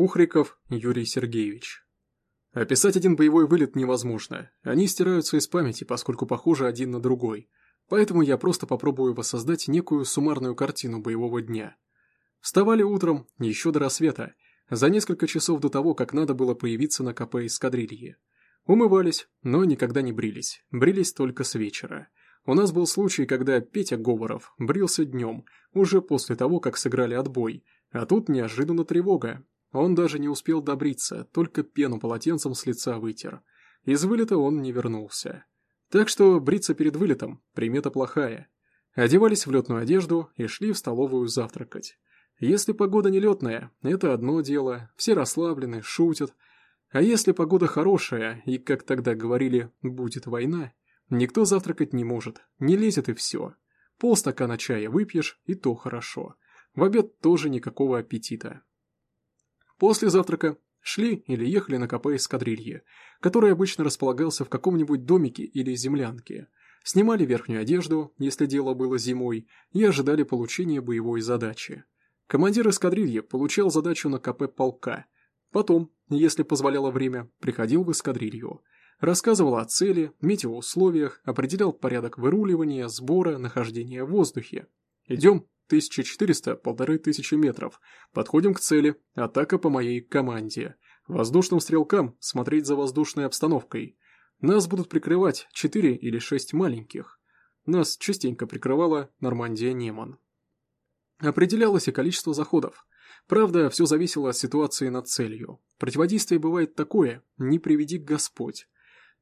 Хухриков Юрий Сергеевич. Описать один боевой вылет невозможно. Они стираются из памяти, поскольку похожи один на другой. Поэтому я просто попробую воссоздать некую суммарную картину боевого дня. Вставали утром, еще до рассвета, за несколько часов до того, как надо было появиться на КП эскадрильи. Умывались, но никогда не брились. Брились только с вечера. У нас был случай, когда Петя Говоров брился днем, уже после того, как сыграли отбой, а тут неожиданно тревога. Он даже не успел добриться, только пену полотенцем с лица вытер. Из вылета он не вернулся. Так что бриться перед вылетом – примета плохая. Одевались в летную одежду и шли в столовую завтракать. Если погода не летная, это одно дело, все расслаблены, шутят. А если погода хорошая, и, как тогда говорили, будет война, никто завтракать не может, не лезет и все. Полстакана чая выпьешь, и то хорошо. В обед тоже никакого аппетита. После завтрака шли или ехали на КП эскадрильи, который обычно располагался в каком-нибудь домике или землянке. Снимали верхнюю одежду, если дело было зимой, и ожидали получения боевой задачи. Командир эскадрильи получал задачу на КП полка. Потом, если позволяло время, приходил в эскадрилью. Рассказывал о цели, метеоусловиях, определял порядок выруливания, сбора, нахождения в воздухе. «Идем», 1400, полторы тысячи метров. Подходим к цели. Атака по моей команде. Воздушным стрелкам смотреть за воздушной обстановкой. Нас будут прикрывать 4 или 6 маленьких. Нас частенько прикрывала Нормандия-Неман. Определялось и количество заходов. Правда, все зависело от ситуации над целью. Противодействие бывает такое, не приведи Господь.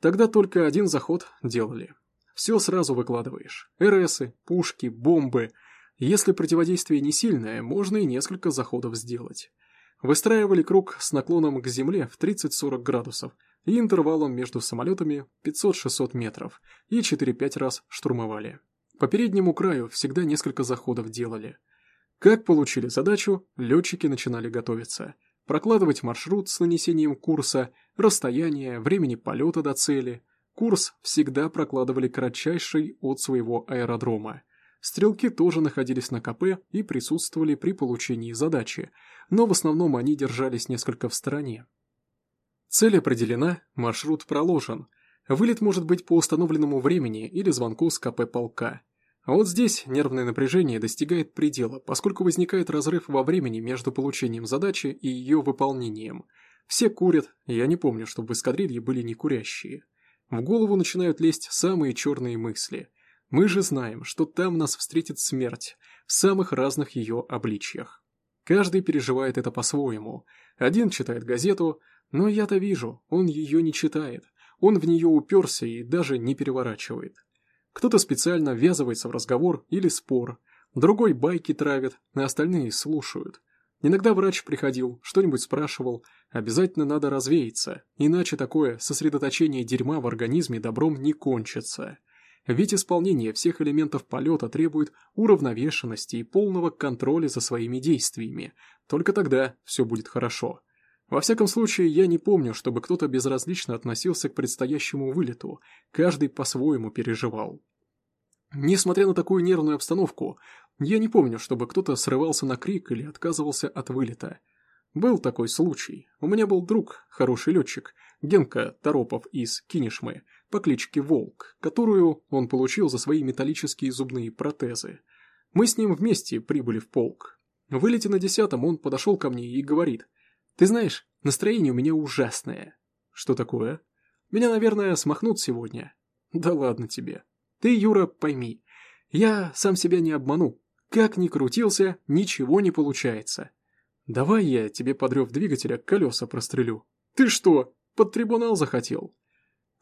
Тогда только один заход делали. Все сразу выкладываешь. РСы, пушки, бомбы – если противодействие не сильное, можно и несколько заходов сделать. Выстраивали круг с наклоном к земле в 30-40 градусов и интервалом между самолетами 500-600 метров и 4-5 раз штурмовали. По переднему краю всегда несколько заходов делали. Как получили задачу, летчики начинали готовиться. Прокладывать маршрут с нанесением курса, расстояние, времени полета до цели. Курс всегда прокладывали кратчайший от своего аэродрома. Стрелки тоже находились на КП и присутствовали при получении задачи, но в основном они держались несколько в стороне. Цель определена, маршрут проложен. Вылет может быть по установленному времени или звонку с КП полка. А вот здесь нервное напряжение достигает предела, поскольку возникает разрыв во времени между получением задачи и ее выполнением. Все курят, я не помню, чтобы в эскадрилье были не курящие. В голову начинают лезть самые черные мысли. Мы же знаем, что там нас встретит смерть в самых разных ее обличьях. Каждый переживает это по-своему. Один читает газету, но я-то вижу, он ее не читает. Он в нее уперся и даже не переворачивает. Кто-то специально ввязывается в разговор или спор, другой байки травит, а остальные слушают. Иногда врач приходил, что-нибудь спрашивал, обязательно надо развеяться, иначе такое сосредоточение дерьма в организме добром не кончится. Ведь исполнение всех элементов полета требует уравновешенности и полного контроля за своими действиями. Только тогда все будет хорошо. Во всяком случае, я не помню, чтобы кто-то безразлично относился к предстоящему вылету. Каждый по-своему переживал. Несмотря на такую нервную обстановку, я не помню, чтобы кто-то срывался на крик или отказывался от вылета. Был такой случай. У меня был друг, хороший летчик, Генка Торопов из Кинешмы, по кличке Волк, которую он получил за свои металлические зубные протезы. Мы с ним вместе прибыли в полк. В вылете на десятом он подошел ко мне и говорит, «Ты знаешь, настроение у меня ужасное». «Что такое?» «Меня, наверное, смахнут сегодня». «Да ладно тебе. Ты, Юра, пойми, я сам себя не обману. Как ни крутился, ничего не получается. Давай я тебе подрев двигателя колеса прострелю». «Ты что, под трибунал захотел?»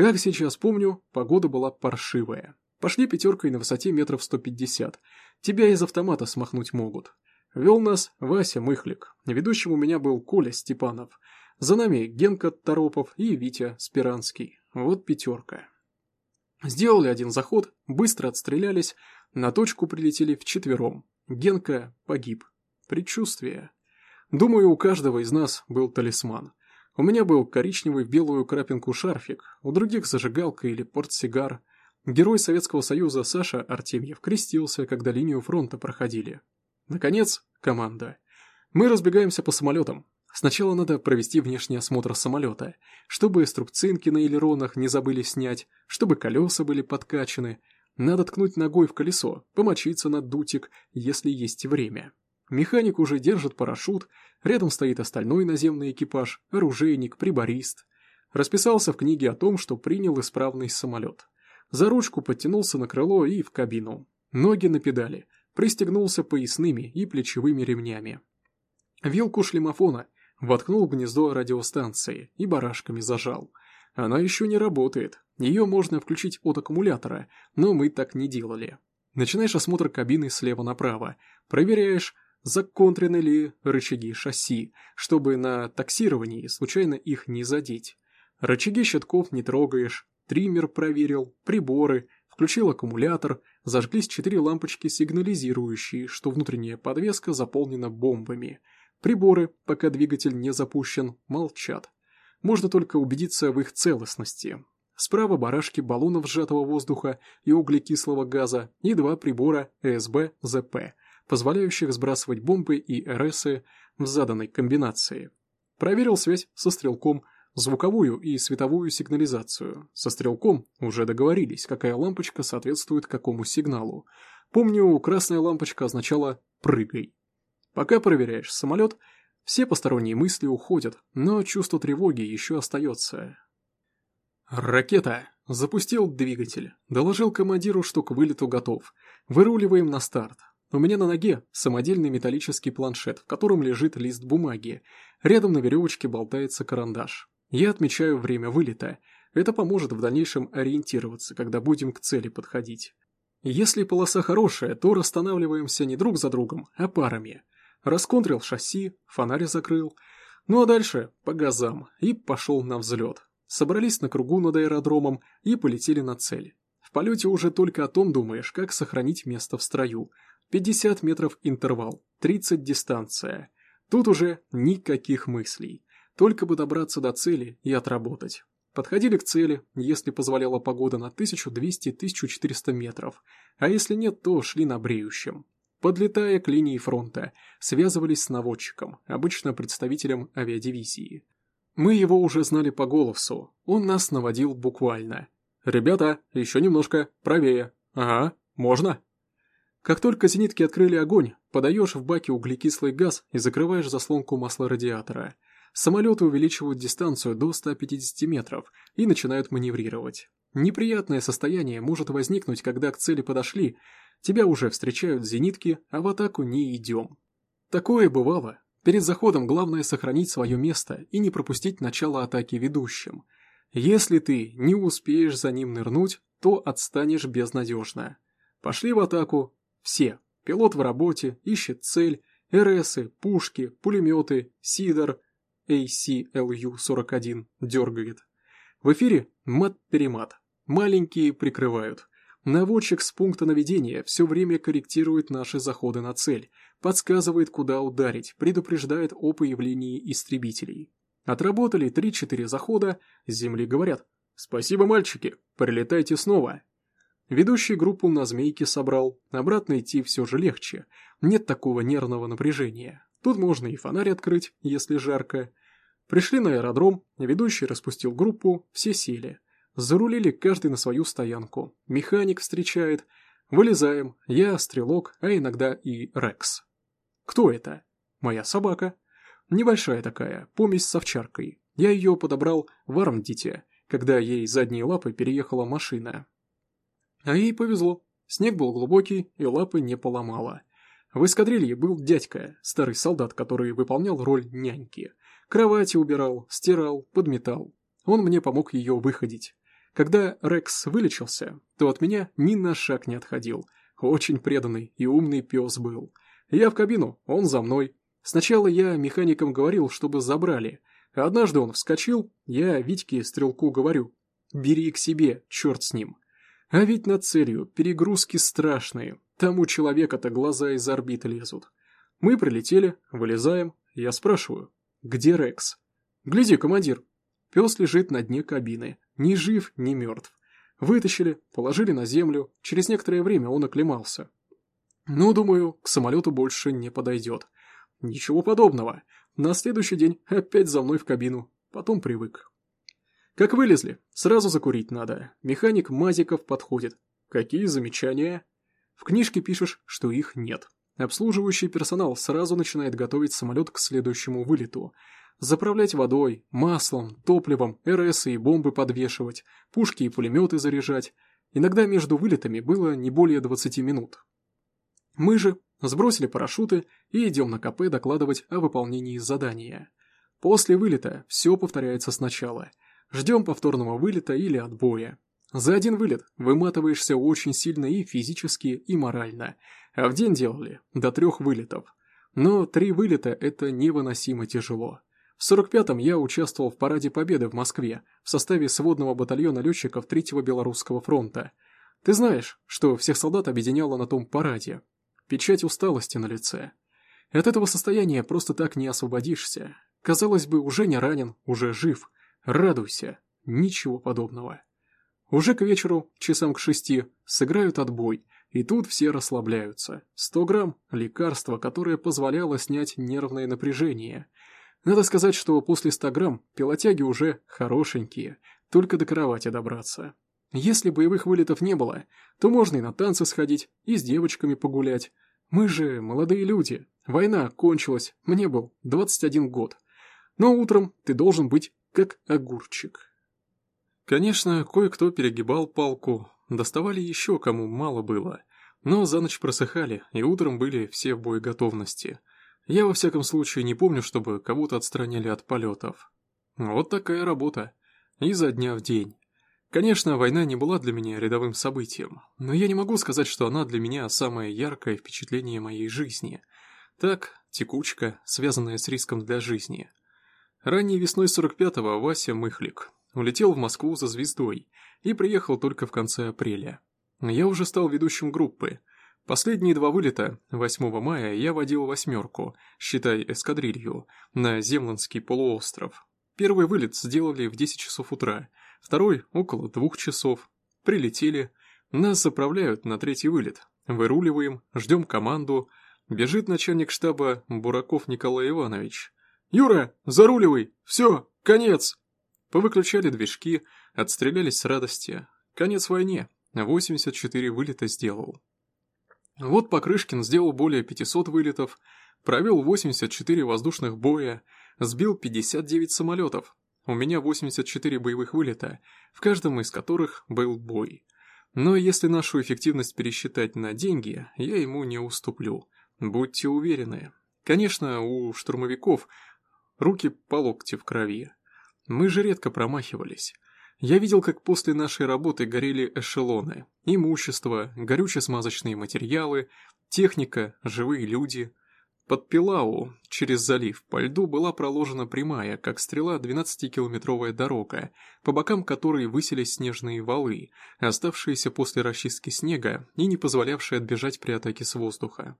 Как сейчас помню, погода была паршивая. Пошли пятеркой на высоте метров 150. Тебя из автомата смахнуть могут. Вел нас Вася Мыхлик. Ведущим у меня был Коля Степанов. За нами Генка Торопов и Витя Спиранский. Вот пятерка. Сделали один заход, быстро отстрелялись, на точку прилетели вчетвером. Генка погиб. Предчувствие. Думаю, у каждого из нас был талисман. У меня был коричневый в белую крапинку шарфик, у других зажигалка или портсигар. Герой Советского Союза Саша Артемьев крестился, когда линию фронта проходили. Наконец, команда. Мы разбегаемся по самолетам. Сначала надо провести внешний осмотр самолета, чтобы струбцинки на элеронах не забыли снять, чтобы колеса были подкачаны. Надо ткнуть ногой в колесо, помочиться на дутик, если есть время. Механик уже держит парашют, рядом стоит остальной наземный экипаж, оружейник, приборист. Расписался в книге о том, что принял исправный самолет. За ручку подтянулся на крыло и в кабину. Ноги на педали, пристегнулся поясными и плечевыми ремнями. Вилку шлемофона воткнул гнездо радиостанции и барашками зажал. Она еще не работает, ее можно включить от аккумулятора, но мы так не делали. Начинаешь осмотр кабины слева направо, проверяешь, законтрены ли рычаги шасси, чтобы на таксировании случайно их не задеть. Рычаги щитков не трогаешь, триммер проверил, приборы, включил аккумулятор, зажглись четыре лампочки сигнализирующие, что внутренняя подвеска заполнена бомбами. Приборы, пока двигатель не запущен, молчат. Можно только убедиться в их целостности. Справа барашки баллонов сжатого воздуха и углекислого газа и два прибора ЭСБ-ЗП, позволяющих сбрасывать бомбы и РСы в заданной комбинации. Проверил связь со стрелком, звуковую и световую сигнализацию. Со стрелком уже договорились, какая лампочка соответствует какому сигналу. Помню, красная лампочка означала «прыгай». Пока проверяешь самолет, все посторонние мысли уходят, но чувство тревоги еще остается. «Ракета!» Запустил двигатель. Доложил командиру, что к вылету готов. Выруливаем на старт. У меня на ноге самодельный металлический планшет, в котором лежит лист бумаги. Рядом на веревочке болтается карандаш. Я отмечаю время вылета. Это поможет в дальнейшем ориентироваться, когда будем к цели подходить. Если полоса хорошая, то расстанавливаемся не друг за другом, а парами. Расконтрил шасси, фонарь закрыл. Ну а дальше по газам и пошел на взлет. Собрались на кругу над аэродромом и полетели на цель. В полете уже только о том думаешь, как сохранить место в строю. 50 метров интервал, 30 дистанция. Тут уже никаких мыслей. Только бы добраться до цели и отработать. Подходили к цели, если позволяла погода на 1200-1400 метров, а если нет, то шли на бреющем. Подлетая к линии фронта, связывались с наводчиком, обычно представителем авиадивизии. Мы его уже знали по голосу, он нас наводил буквально. «Ребята, еще немножко, правее. Ага, можно?» Как только зенитки открыли огонь, подаешь в баке углекислый газ и закрываешь заслонку масла радиатора – Самолеты увеличивают дистанцию до 150 метров и начинают маневрировать. Неприятное состояние может возникнуть, когда к цели подошли, тебя уже встречают зенитки, а в атаку не идем. Такое бывало. Перед заходом главное сохранить свое место и не пропустить начало атаки ведущим. Если ты не успеешь за ним нырнуть, то отстанешь безнадежно. Пошли в атаку. Все. Пилот в работе, ищет цель, РСы, пушки, пулеметы, сидор – ACLU-41 дергает. В эфире мат-перемат. Маленькие прикрывают. Наводчик с пункта наведения все время корректирует наши заходы на цель, подсказывает, куда ударить, предупреждает о появлении истребителей. Отработали 3-4 захода, с земли говорят «Спасибо, мальчики, прилетайте снова». Ведущий группу на змейке собрал, обратно идти все же легче, нет такого нервного напряжения. Тут можно и фонарь открыть, если жарко. Пришли на аэродром, ведущий распустил группу, все сели. Зарулили каждый на свою стоянку. Механик встречает. Вылезаем, я, Стрелок, а иногда и Рекс. Кто это? Моя собака. Небольшая такая, помесь с овчаркой. Я ее подобрал в Армдите, когда ей задние лапы переехала машина. А ей повезло. Снег был глубокий, и лапы не поломало. В эскадрилье был дядька, старый солдат, который выполнял роль няньки. Кровати убирал, стирал, подметал. Он мне помог ее выходить. Когда Рекс вылечился, то от меня ни на шаг не отходил. Очень преданный и умный пес был. Я в кабину, он за мной. Сначала я механикам говорил, чтобы забрали. Однажды он вскочил, я Витьке стрелку говорю. Бери к себе, черт с ним. А ведь над целью перегрузки страшные. Там у человека-то глаза из орбиты лезут. Мы прилетели, вылезаем. Я спрашиваю, где Рекс? Гляди, командир. Пес лежит на дне кабины. Ни жив, ни мертв. Вытащили, положили на землю. Через некоторое время он оклемался. Ну, думаю, к самолету больше не подойдет. Ничего подобного. На следующий день опять за мной в кабину. Потом привык. Как вылезли, сразу закурить надо. Механик Мазиков подходит. Какие замечания? В книжке пишешь, что их нет. Обслуживающий персонал сразу начинает готовить самолет к следующему вылету. Заправлять водой, маслом, топливом, РС и бомбы подвешивать, пушки и пулеметы заряжать. Иногда между вылетами было не более 20 минут. Мы же сбросили парашюты и идем на КП докладывать о выполнении задания. После вылета все повторяется сначала. Ждем повторного вылета или отбоя. За один вылет выматываешься очень сильно и физически, и морально. А в день делали до трех вылетов. Но три вылета – это невыносимо тяжело. В 45-м я участвовал в Параде Победы в Москве в составе сводного батальона летчиков Третьего Белорусского фронта. Ты знаешь, что всех солдат объединяло на том параде. Печать усталости на лице. От этого состояния просто так не освободишься. Казалось бы, уже не ранен, уже жив. Радуйся. Ничего подобного. Уже к вечеру, часам к шести, сыграют отбой, и тут все расслабляются. 100 грамм – лекарство, которое позволяло снять нервное напряжение. Надо сказать, что после 100 грамм пилотяги уже хорошенькие, только до кровати добраться. Если боевых вылетов не было, то можно и на танцы сходить, и с девочками погулять. Мы же молодые люди. Война кончилась, мне был 21 год. Но утром ты должен быть как огурчик. Конечно, кое-кто перегибал палку, доставали еще кому мало было, но за ночь просыхали, и утром были все в боеготовности. Я во всяком случае не помню, чтобы кого-то отстраняли от полетов. Вот такая работа. Изо дня в день. Конечно, война не была для меня рядовым событием, но я не могу сказать, что она для меня самое яркое впечатление моей жизни. Так, текучка, связанная с риском для жизни. Ранней весной 45-го Вася Мыхлик улетел в Москву за звездой и приехал только в конце апреля. Я уже стал ведущим группы. Последние два вылета, 8 мая, я водил восьмерку, считай эскадрилью, на Земландский полуостров. Первый вылет сделали в 10 часов утра, второй – около двух часов. Прилетели, нас заправляют на третий вылет, выруливаем, ждем команду. Бежит начальник штаба Бураков Николай Иванович. «Юра, заруливай! Все, конец!» Повыключали движки, отстрелялись с радости. Конец войне. 84 вылета сделал. Вот Покрышкин сделал более 500 вылетов, провел 84 воздушных боя, сбил 59 самолетов. У меня 84 боевых вылета, в каждом из которых был бой. Но если нашу эффективность пересчитать на деньги, я ему не уступлю. Будьте уверены. Конечно, у штурмовиков руки по локти в крови. Мы же редко промахивались. Я видел, как после нашей работы горели эшелоны, имущество, горюче-смазочные материалы, техника, живые люди. Под Пилау, через залив, по льду была проложена прямая, как стрела, 12-километровая дорога, по бокам которой высились снежные валы, оставшиеся после расчистки снега и не позволявшие отбежать при атаке с воздуха.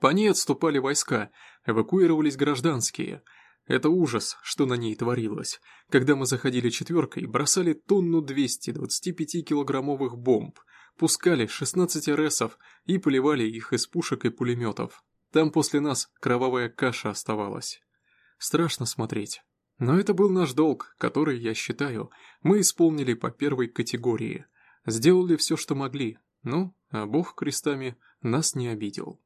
По ней отступали войска, эвакуировались гражданские – это ужас, что на ней творилось. Когда мы заходили четверкой, бросали тонну 225-килограммовых бомб, пускали 16 РСов и поливали их из пушек и пулеметов. Там после нас кровавая каша оставалась. Страшно смотреть. Но это был наш долг, который, я считаю, мы исполнили по первой категории. Сделали все, что могли. Ну, а Бог крестами нас не обидел.